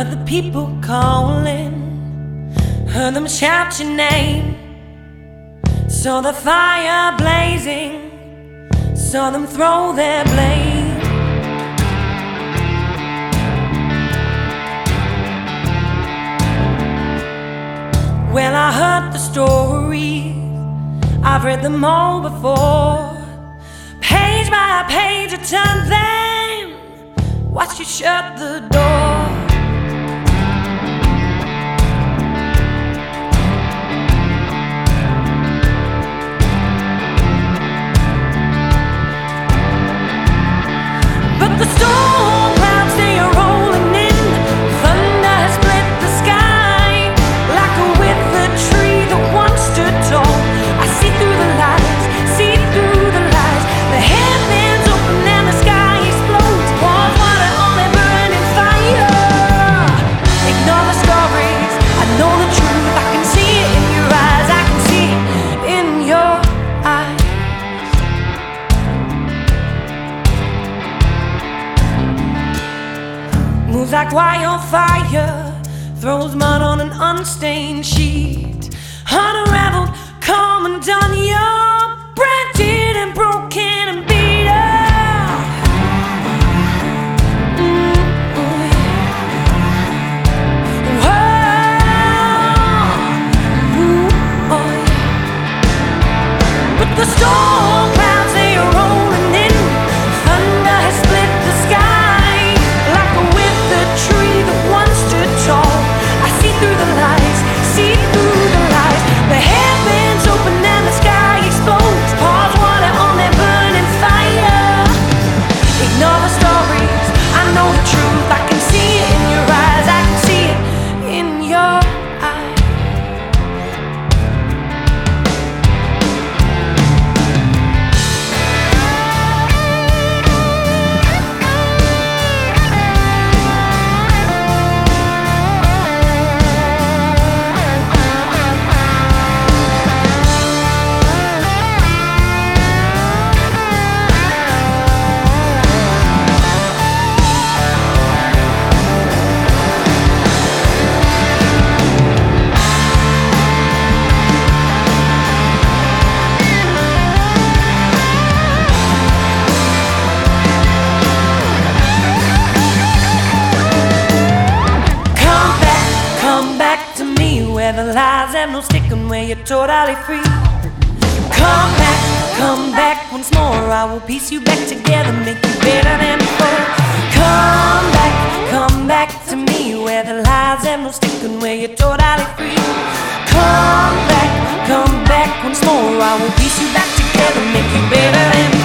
Heard the people calling, heard them shout your name. Saw the fire blazing, saw them throw their blame. Well, I heard the stories, I've read them all before. Page by page, I turn them, watch you shut the door. Moves like wildfire, throws mud on an unstained sheet. Unraveled, come undone, you're branded and broken and beat up. Mm, oh yeah. Whoa. Yeah. But the storm sides have no sticking where you're totally free. Come back, come back once more. I will piece you back together, make you better than before. Come back, come back to me where the lies have no sticking where you're totally free. Come back, come back once more. I will piece you back together, make you better than before.